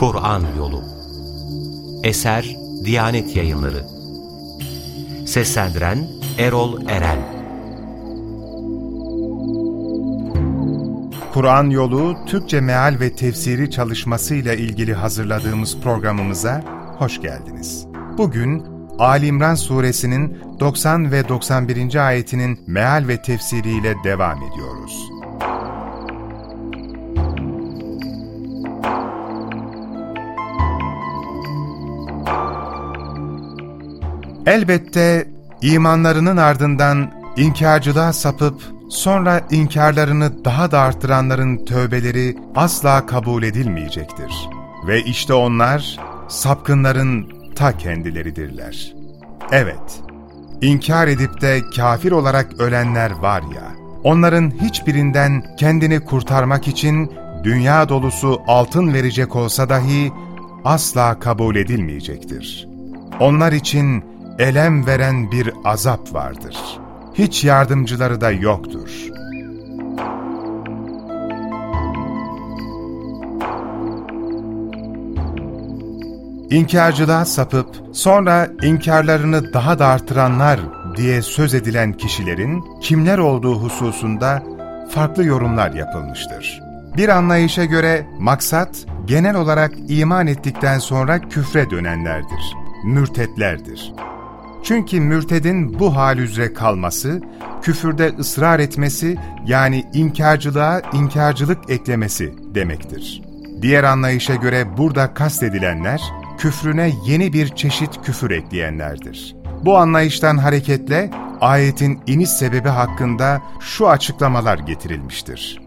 Kur'an Yolu Eser Diyanet Yayınları Seslendiren Erol Eren Kur'an Yolu Türkçe Meal ve Tefsiri çalışmasıyla ilgili hazırladığımız programımıza hoş geldiniz. Bugün Ali İmran Suresinin 90 ve 91. ayetinin meal ve tefsiriyle devam ediyoruz. Elbette imanlarının ardından inkarcılığa sapıp sonra inkarlarını daha da arttıranların tövbeleri asla kabul edilmeyecektir. Ve işte onlar sapkınların ta kendileridirler. Evet, inkar edip de kafir olarak ölenler var ya, onların hiçbirinden kendini kurtarmak için dünya dolusu altın verecek olsa dahi asla kabul edilmeyecektir. Onlar için elem veren bir azap vardır. Hiç yardımcıları da yoktur. İnkarcılığa sapıp sonra inkarlarını daha da artıranlar diye söz edilen kişilerin kimler olduğu hususunda farklı yorumlar yapılmıştır. Bir anlayışa göre maksat genel olarak iman ettikten sonra küfre dönenlerdir, mürtetlerdir. Çünkü mürtedin bu hal üzere kalması, küfürde ısrar etmesi yani inkarcılığa inkarcılık eklemesi demektir. Diğer anlayışa göre burada kastedilenler, küfrüne yeni bir çeşit küfür ekleyenlerdir. Bu anlayıştan hareketle ayetin iniş sebebi hakkında şu açıklamalar getirilmiştir.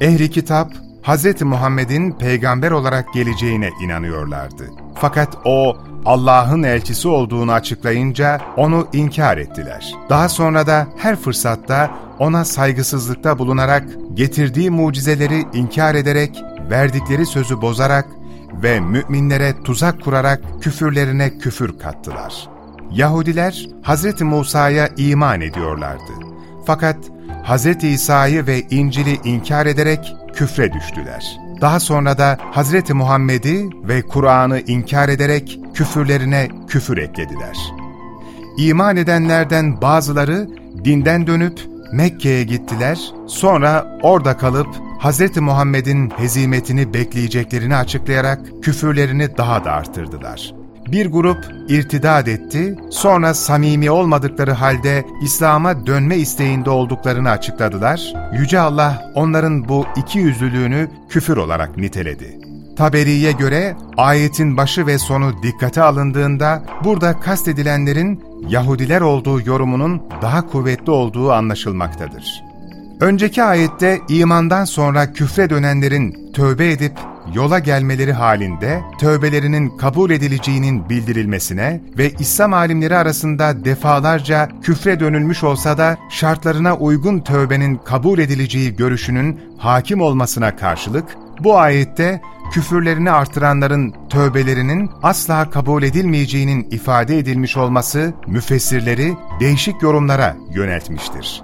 Ehli kitap, Hz. Muhammed'in peygamber olarak geleceğine inanıyorlardı. Fakat o Allah'ın elçisi olduğunu açıklayınca onu inkar ettiler. Daha sonra da her fırsatta ona saygısızlıkta bulunarak, getirdiği mucizeleri inkar ederek, verdikleri sözü bozarak ve müminlere tuzak kurarak küfürlerine küfür kattılar. Yahudiler Hz. Musa'ya iman ediyorlardı. Fakat Hz. İsa'yı ve İncil'i inkar ederek küfre düştüler. Daha sonra da Hz. Muhammed'i ve Kur'an'ı inkar ederek küfürlerine küfür eklediler. İman edenlerden bazıları dinden dönüp Mekke'ye gittiler, sonra orada kalıp Hz. Muhammed'in hezimetini bekleyeceklerini açıklayarak küfürlerini daha da artırdılar. Bir grup irtidad etti, sonra samimi olmadıkları halde İslam'a dönme isteğinde olduklarını açıkladılar. Yüce Allah onların bu iki yüzlülüğünü küfür olarak niteledi. Taberi'ye göre ayetin başı ve sonu dikkate alındığında burada kastedilenlerin Yahudiler olduğu yorumunun daha kuvvetli olduğu anlaşılmaktadır. Önceki ayette imandan sonra küfre dönenlerin tövbe edip yola gelmeleri halinde tövbelerinin kabul edileceğinin bildirilmesine ve İslam alimleri arasında defalarca küfre dönülmüş olsa da şartlarına uygun tövbenin kabul edileceği görüşünün hakim olmasına karşılık, bu ayette küfürlerini artıranların tövbelerinin asla kabul edilmeyeceğinin ifade edilmiş olması müfessirleri değişik yorumlara yöneltmiştir.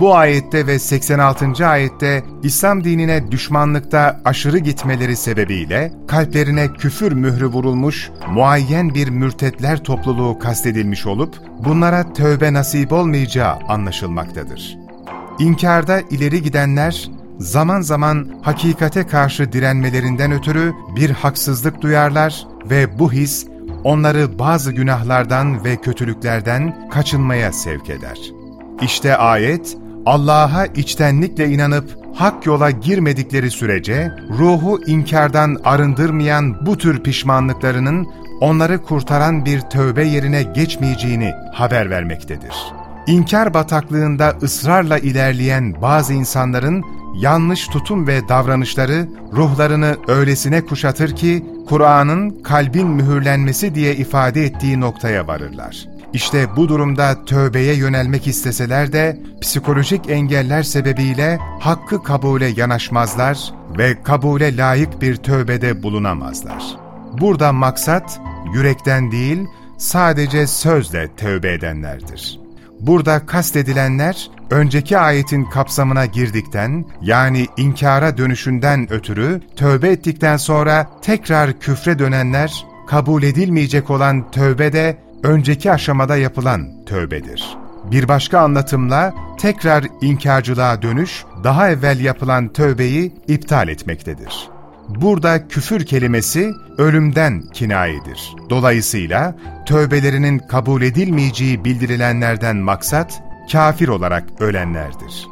Bu ayette ve 86. ayette İslam dinine düşmanlıkta aşırı gitmeleri sebebiyle kalplerine küfür mührü vurulmuş muayyen bir mürtetler topluluğu kastedilmiş olup bunlara tövbe nasip olmayacağı anlaşılmaktadır. İnkarda ileri gidenler zaman zaman hakikate karşı direnmelerinden ötürü bir haksızlık duyarlar ve bu his onları bazı günahlardan ve kötülüklerden kaçınmaya sevk eder. İşte ayet, Allah'a içtenlikle inanıp hak yola girmedikleri sürece ruhu inkardan arındırmayan bu tür pişmanlıklarının onları kurtaran bir tövbe yerine geçmeyeceğini haber vermektedir. İnkar bataklığında ısrarla ilerleyen bazı insanların yanlış tutum ve davranışları ruhlarını öylesine kuşatır ki Kur'an'ın kalbin mühürlenmesi diye ifade ettiği noktaya varırlar. İşte bu durumda tövbeye yönelmek isteseler de psikolojik engeller sebebiyle hakkı kabule yanaşmazlar ve kabule layık bir tövbede bulunamazlar. Burada maksat yürekten değil sadece sözle tövbe edenlerdir. Burada kastedilenler önceki ayetin kapsamına girdikten yani inkara dönüşünden ötürü tövbe ettikten sonra tekrar küfre dönenler kabul edilmeyecek olan tövbe de önceki aşamada yapılan tövbedir. Bir başka anlatımla tekrar inkarcılığa dönüş daha evvel yapılan tövbeyi iptal etmektedir. Burada küfür kelimesi ölümden kinayedir. Dolayısıyla tövbelerinin kabul edilmeyeceği bildirilenlerden maksat kafir olarak ölenlerdir.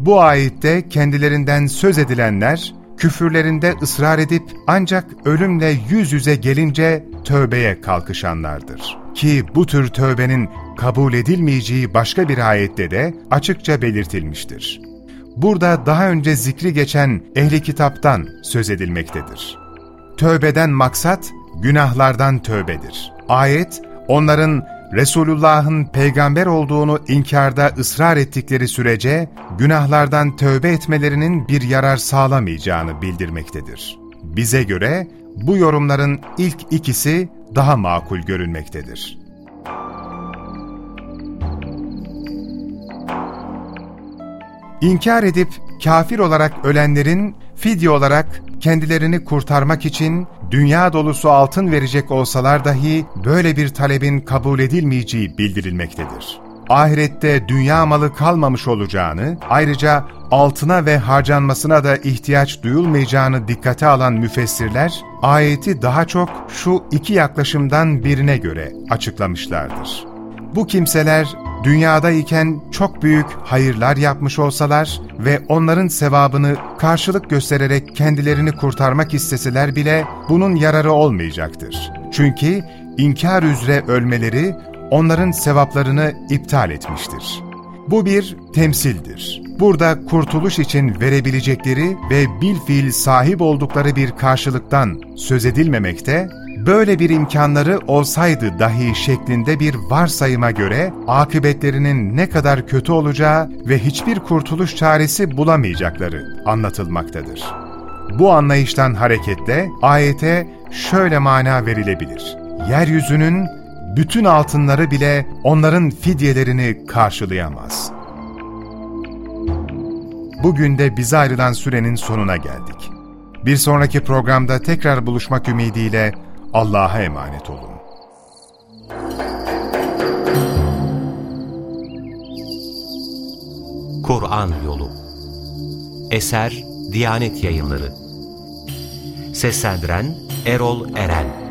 Bu ayette kendilerinden söz edilenler küfürlerinde ısrar edip ancak ölümle yüz yüze gelince tövbeye kalkışanlardır. Ki bu tür tövbenin kabul edilmeyeceği başka bir ayette de açıkça belirtilmiştir. Burada daha önce zikri geçen ehli kitaptan söz edilmektedir. Tövbeden maksat günahlardan tövbedir. Ayet, onların Resulullah'ın peygamber olduğunu inkarda ısrar ettikleri sürece günahlardan tövbe etmelerinin bir yarar sağlamayacağını bildirmektedir. Bize göre bu yorumların ilk ikisi daha makul görünmektedir. İnkar edip kafir olarak ölenlerin fidye olarak kendilerini kurtarmak için dünya dolusu altın verecek olsalar dahi böyle bir talebin kabul edilmeyeceği bildirilmektedir. Ahirette dünya malı kalmamış olacağını, ayrıca altına ve harcanmasına da ihtiyaç duyulmayacağını dikkate alan müfessirler, ayeti daha çok şu iki yaklaşımdan birine göre açıklamışlardır. Bu kimseler dünyadayken çok büyük hayırlar yapmış olsalar ve onların sevabını karşılık göstererek kendilerini kurtarmak isteseler bile bunun yararı olmayacaktır. Çünkü inkar üzere ölmeleri onların sevaplarını iptal etmiştir. Bu bir temsildir. Burada kurtuluş için verebilecekleri ve bilfiil sahip oldukları bir karşılıktan söz edilmemekte, böyle bir imkanları olsaydı dahi şeklinde bir varsayıma göre akıbetlerinin ne kadar kötü olacağı ve hiçbir kurtuluş çaresi bulamayacakları anlatılmaktadır. Bu anlayıştan hareketle ayete şöyle mana verilebilir. Yeryüzünün bütün altınları bile onların fidyelerini karşılayamaz. Bugün de bize ayrılan sürenin sonuna geldik. Bir sonraki programda tekrar buluşmak ümidiyle Allah'a emanet olun. Kur'an Yolu Eser Diyanet Yayınları Seslendiren Erol Eren